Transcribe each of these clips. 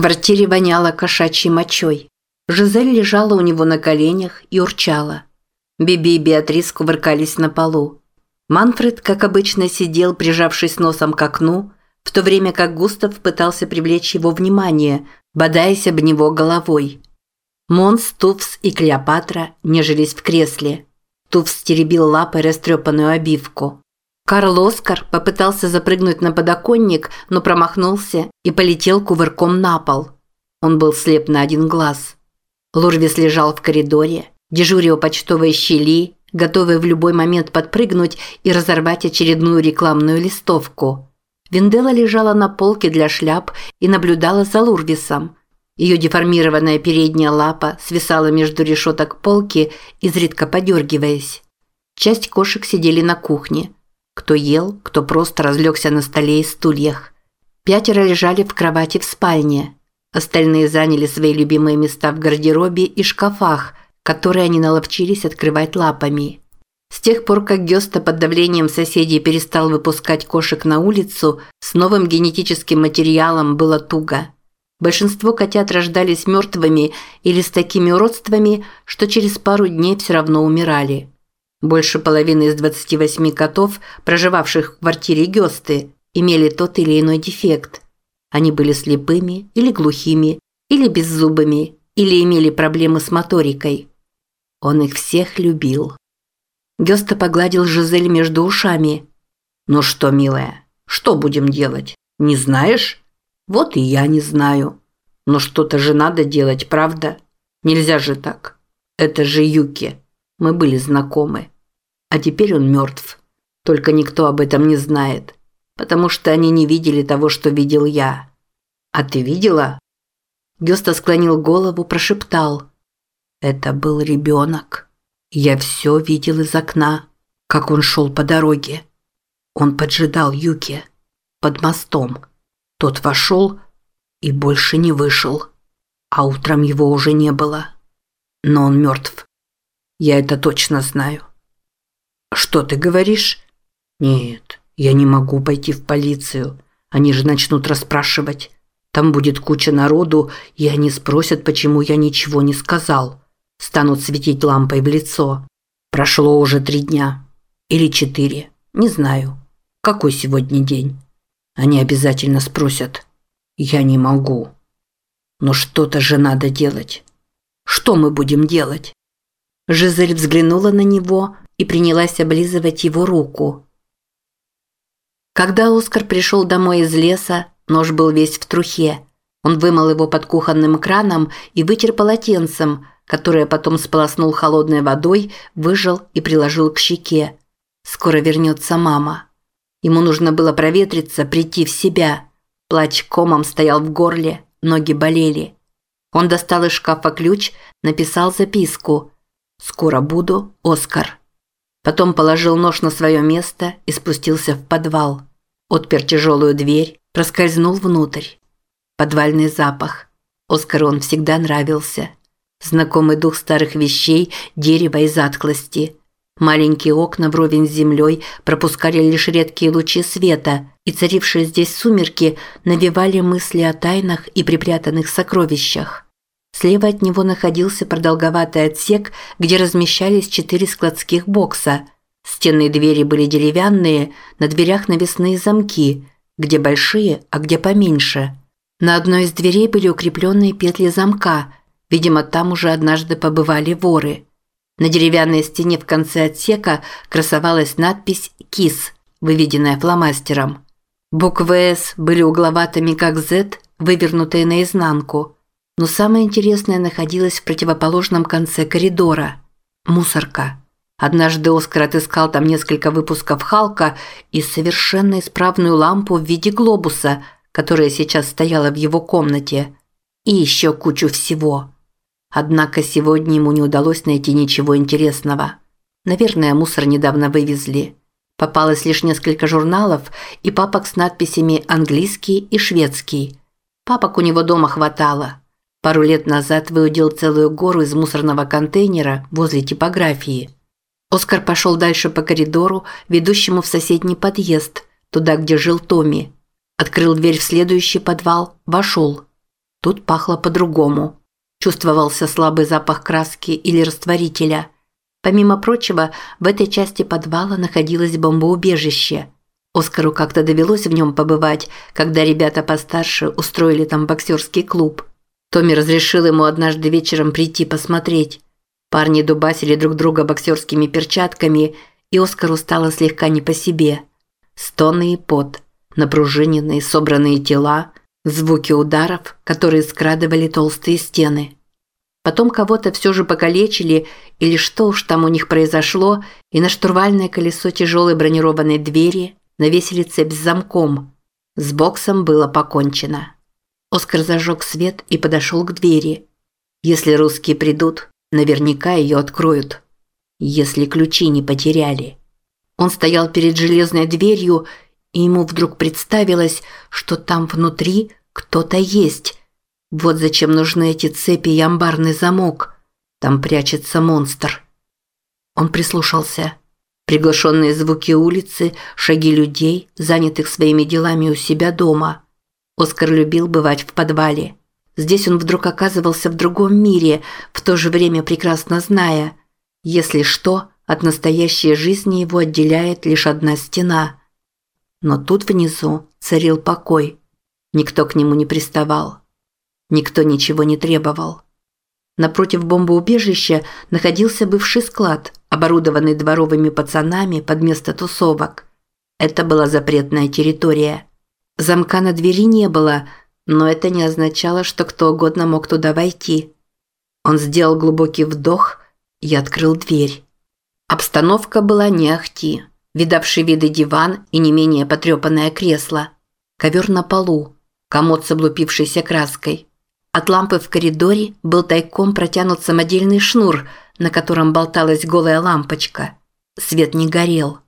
квартире воняло кошачьей мочой. Жизель лежала у него на коленях и урчала. Биби и Беатрис кувыркались на полу. Манфред, как обычно, сидел, прижавшись носом к окну, в то время как Густав пытался привлечь его внимание, бодаясь об него головой. Монс, Туфс и Клеопатра нежились в кресле. Туфс теребил лапой растрепанную обивку. Карл Оскар попытался запрыгнуть на подоконник, но промахнулся и полетел кувырком на пол. Он был слеп на один глаз. Лурвис лежал в коридоре, дежурил почтовой щели, готовый в любой момент подпрыгнуть и разорвать очередную рекламную листовку. Виндела лежала на полке для шляп и наблюдала за Лурвисом. Ее деформированная передняя лапа свисала между решеток полки, изредка подергиваясь. Часть кошек сидели на кухне – кто ел, кто просто разлегся на столе и стульях. Пятеро лежали в кровати в спальне. Остальные заняли свои любимые места в гардеробе и шкафах, которые они наловчились открывать лапами. С тех пор, как Гёста под давлением соседей перестал выпускать кошек на улицу, с новым генетическим материалом было туго. Большинство котят рождались мертвыми или с такими уродствами, что через пару дней все равно умирали. Больше половины из 28 котов, проживавших в квартире Гёсты, имели тот или иной дефект. Они были слепыми или глухими, или беззубыми, или имели проблемы с моторикой. Он их всех любил. Гёста погладил Жизель между ушами. «Ну что, милая, что будем делать? Не знаешь? Вот и я не знаю. Но что-то же надо делать, правда? Нельзя же так. Это же Юки. Мы были знакомы. А теперь он мертв. Только никто об этом не знает, потому что они не видели того, что видел я. А ты видела? Гёста склонил голову, прошептал. Это был ребенок. Я все видел из окна, как он шел по дороге. Он поджидал Юки под мостом. Тот вошел и больше не вышел. А утром его уже не было. Но он мертв. Я это точно знаю. «Что ты говоришь?» «Нет, я не могу пойти в полицию. Они же начнут расспрашивать. Там будет куча народу, и они спросят, почему я ничего не сказал. Станут светить лампой в лицо. Прошло уже три дня. Или четыре. Не знаю. Какой сегодня день? Они обязательно спросят. Я не могу. Но что-то же надо делать. Что мы будем делать?» Жизель взглянула на него, и принялась облизывать его руку. Когда Оскар пришел домой из леса, нож был весь в трухе. Он вымыл его под кухонным краном и вытер полотенцем, которое потом сполоснул холодной водой, выжал и приложил к щеке. Скоро вернется мама. Ему нужно было проветриться, прийти в себя. Плач комом стоял в горле, ноги болели. Он достал из шкафа ключ, написал записку. «Скоро буду, Оскар». Потом положил нож на свое место и спустился в подвал. Отпер тяжелую дверь, проскользнул внутрь. Подвальный запах. Оскару он всегда нравился. Знакомый дух старых вещей, дерева и затклости. Маленькие окна вровень с землей пропускали лишь редкие лучи света, и царившие здесь сумерки навевали мысли о тайнах и припрятанных сокровищах. Слева от него находился продолговатый отсек, где размещались четыре складских бокса. Стены и двери были деревянные, на дверях навесные замки, где большие, а где поменьше. На одной из дверей были укрепленные петли замка, видимо, там уже однажды побывали воры. На деревянной стене в конце отсека красовалась надпись «КИС», выведенная фломастером. Буквы «С» были угловатыми, как «З», вывернутые наизнанку – но самое интересное находилось в противоположном конце коридора. Мусорка. Однажды Оскар отыскал там несколько выпусков Халка и совершенно исправную лампу в виде глобуса, которая сейчас стояла в его комнате. И еще кучу всего. Однако сегодня ему не удалось найти ничего интересного. Наверное, мусор недавно вывезли. Попалось лишь несколько журналов и папок с надписями «английский» и «шведский». Папок у него дома хватало. Пару лет назад выудил целую гору из мусорного контейнера возле типографии. Оскар пошел дальше по коридору, ведущему в соседний подъезд, туда, где жил Томми. Открыл дверь в следующий подвал, вошел. Тут пахло по-другому. Чувствовался слабый запах краски или растворителя. Помимо прочего, в этой части подвала находилось бомбоубежище. Оскару как-то довелось в нем побывать, когда ребята постарше устроили там боксерский клуб. Томми разрешил ему однажды вечером прийти посмотреть. Парни дубасили друг друга боксерскими перчатками, и Оскару стало слегка не по себе. Стоны и пот, напружиненные собранные тела, звуки ударов, которые скрадывали толстые стены. Потом кого-то все же покалечили, или что уж там у них произошло, и на штурвальное колесо тяжелой бронированной двери навесили цепь с замком. С боксом было покончено. Оскар зажег свет и подошел к двери. Если русские придут, наверняка ее откроют. Если ключи не потеряли. Он стоял перед железной дверью, и ему вдруг представилось, что там внутри кто-то есть. Вот зачем нужны эти цепи и амбарный замок. Там прячется монстр. Он прислушался. Приглушенные звуки улицы, шаги людей, занятых своими делами у себя дома. Оскар любил бывать в подвале. Здесь он вдруг оказывался в другом мире, в то же время прекрасно зная, если что, от настоящей жизни его отделяет лишь одна стена. Но тут внизу царил покой. Никто к нему не приставал. Никто ничего не требовал. Напротив бомбоубежища находился бывший склад, оборудованный дворовыми пацанами под место тусовок. Это была запретная территория. Замка на двери не было, но это не означало, что кто угодно мог туда войти. Он сделал глубокий вдох и открыл дверь. Обстановка была не ахти. Видавший виды диван и не менее потрепанное кресло. Ковер на полу. Комод с облупившейся краской. От лампы в коридоре был тайком протянут самодельный шнур, на котором болталась голая лампочка. Свет не горел.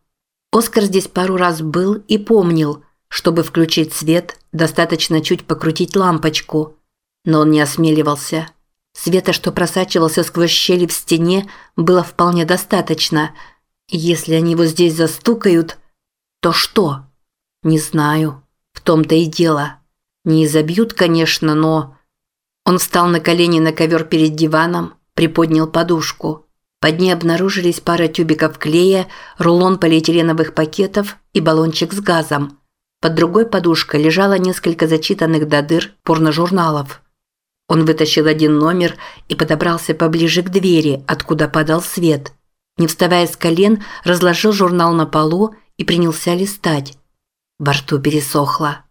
Оскар здесь пару раз был и помнил, чтобы включить свет, достаточно чуть покрутить лампочку. Но он не осмеливался. Света, что просачивался сквозь щели в стене, было вполне достаточно. Если они его здесь застукают, то что? Не знаю. В том-то и дело. Не изобьют, конечно, но... Он встал на колени на ковер перед диваном, приподнял подушку. Под ней обнаружились пара тюбиков клея, рулон полиэтиленовых пакетов и баллончик с газом. Под другой подушкой лежало несколько зачитанных до дыр порножурналов. Он вытащил один номер и подобрался поближе к двери, откуда падал свет. Не вставая с колен, разложил журнал на полу и принялся листать. Во рту пересохло.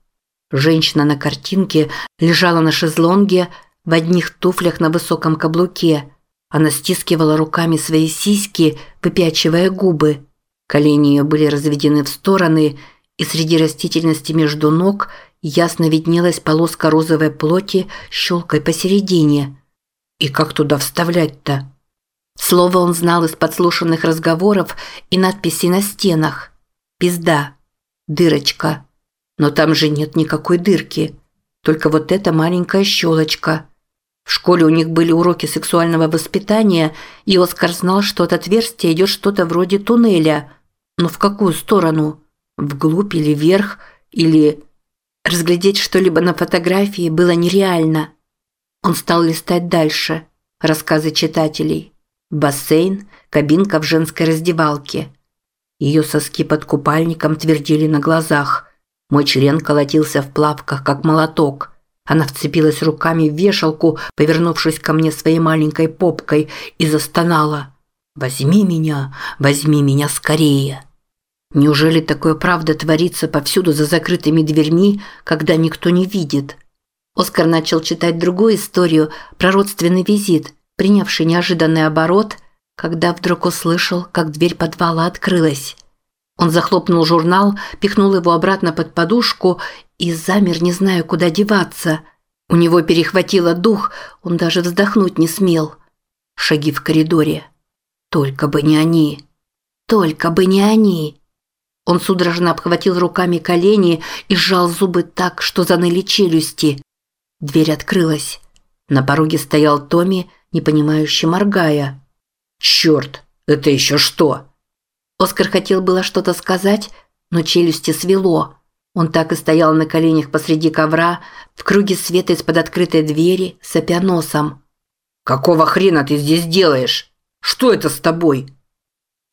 Женщина на картинке лежала на шезлонге в одних туфлях на высоком каблуке. Она стискивала руками свои сиськи, выпячивая губы. Колени ее были разведены в стороны, и среди растительности между ног ясно виднелась полоска розовой плоти с щелкой посередине. И как туда вставлять-то? Слово он знал из подслушанных разговоров и надписей на стенах. «Пизда», «Дырочка», но там же нет никакой дырки. Только вот эта маленькая щелочка. В школе у них были уроки сексуального воспитания, и Оскар знал, что от отверстия идет что-то вроде туннеля. Но в какую сторону? Вглубь или вверх? Или... Разглядеть что-либо на фотографии было нереально. Он стал листать дальше. Рассказы читателей. Бассейн, кабинка в женской раздевалке. Ее соски под купальником твердили на глазах – мой член колотился в плавках, как молоток. Она вцепилась руками в вешалку, повернувшись ко мне своей маленькой попкой, и застонала. «Возьми меня, возьми меня скорее!» Неужели такое правда творится повсюду за закрытыми дверьми, когда никто не видит? Оскар начал читать другую историю про родственный визит, принявший неожиданный оборот, когда вдруг услышал, как дверь подвала открылась. Он захлопнул журнал, пихнул его обратно под подушку и замер, не зная, куда деваться. У него перехватило дух, он даже вздохнуть не смел. Шаги в коридоре. Только бы не они. Только бы не они. Он судорожно обхватил руками колени и сжал зубы так, что заныли челюсти. Дверь открылась. На пороге стоял Томми, непонимающе моргая. «Черт, это еще что?» Оскар хотел было что-то сказать, но челюсти свело. Он так и стоял на коленях посреди ковра, в круге света из-под открытой двери, сопя носом. «Какого хрена ты здесь делаешь? Что это с тобой?»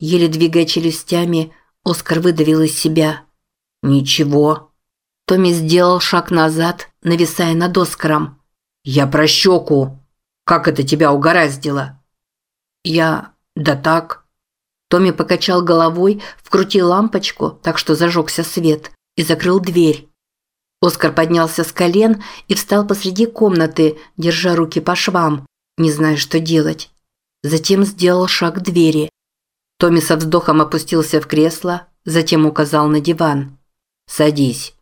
Еле двигая челюстями, Оскар выдавил из себя. «Ничего». Томми сделал шаг назад, нависая над Оскаром. «Я про щеку. Как это тебя угораздило?» «Я... да так». Томми покачал головой, вкрутил лампочку, так что зажегся свет, и закрыл дверь. Оскар поднялся с колен и встал посреди комнаты, держа руки по швам, не зная, что делать. Затем сделал шаг к двери. Томми со вздохом опустился в кресло, затем указал на диван. «Садись».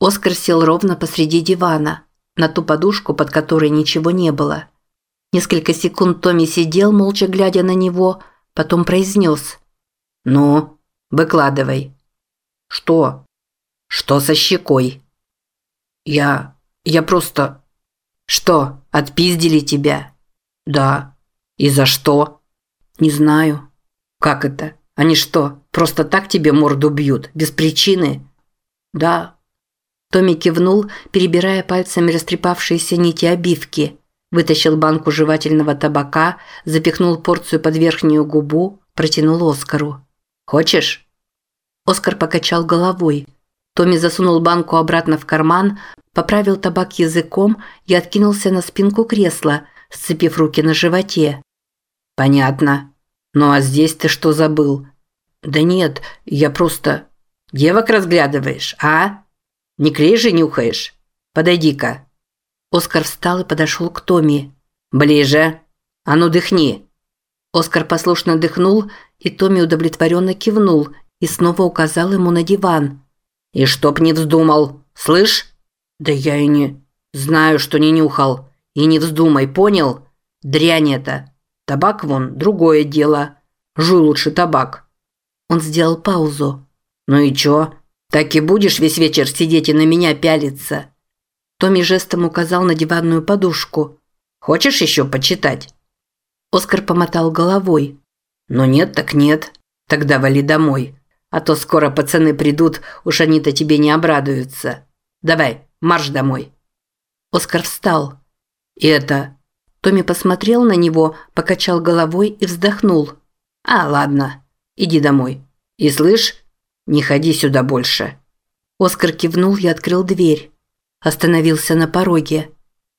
Оскар сел ровно посреди дивана, на ту подушку, под которой ничего не было. Несколько секунд Томми сидел, молча глядя на него, потом произнес. «Ну, выкладывай». «Что?» «Что со щекой?» «Я... я просто...» «Что, отпиздили тебя?» «Да». «И за что?» «Не знаю». «Как это? Они что, просто так тебе морду бьют, без причины?» «Да». Томми кивнул, перебирая пальцами растрепавшиеся нити обивки. Вытащил банку жевательного табака, запихнул порцию под верхнюю губу, протянул Оскару. «Хочешь?» Оскар покачал головой. Томми засунул банку обратно в карман, поправил табак языком и откинулся на спинку кресла, сцепив руки на животе. «Понятно. Ну а здесь ты что забыл?» «Да нет, я просто...» «Девок разглядываешь, а? Не клей же нюхаешь? Подойди-ка». Оскар встал и подошел к Томми. «Ближе. А ну дыхни». Оскар послушно дыхнул, и Томми удовлетворенно кивнул и снова указал ему на диван. «И чтоб не вздумал, слышь?» «Да я и не...» «Знаю, что не нюхал. И не вздумай, понял? Дрянь это. Табак вон, другое дело. Жуй лучше табак». Он сделал паузу. «Ну и чё? Так и будешь весь вечер сидеть и на меня пялиться?» Томми жестом указал на диванную подушку. «Хочешь еще почитать?» Оскар помотал головой. «Ну нет, так нет. Тогда вали домой. А то скоро пацаны придут, уж они-то тебе не обрадуются. Давай, марш домой». Оскар встал. «И это...» Томми посмотрел на него, покачал головой и вздохнул. «А, ладно, иди домой. И слышь, не ходи сюда больше». Оскар кивнул и открыл дверь. Остановился на пороге.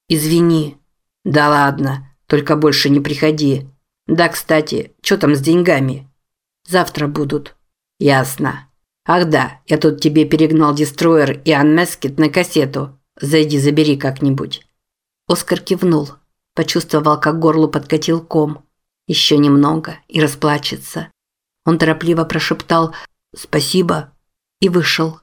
«Извини». «Да ладно, только больше не приходи. Да, кстати, что там с деньгами?» «Завтра будут». «Ясно. Ах да, я тут тебе перегнал Дестроер и Анмескет на кассету. Зайди, забери как-нибудь». Оскар кивнул. Почувствовал, как горлу подкатил ком. Еще немного и расплачется. Он торопливо прошептал «Спасибо» и вышел.